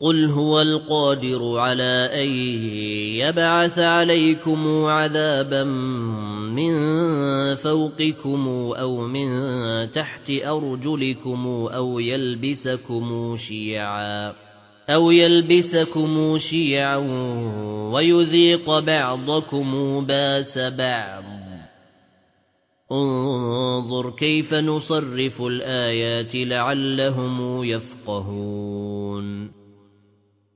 قُلْ هُوَ الْقَادِرُ عَلَى أَن يَبْعَثَ عَلَيْكُمْ عَذَابًا مِّن فَوْقِكُمْ أَوْ مِن تَحْتِ أَرْجُلِكُمْ أَوْ يَلْبِسَكُمْ شِيَعًا أَوْ يَلْبِسَكُمْ شِيَعًا وَيُذِيقَ بَعْضَكُمْ بَأْسَ بَعْضٍ انظُرْ كَيْفَ نُصَرِّفُ الْآيَاتِ لَعَلَّهُمْ يَفْقَهُونَ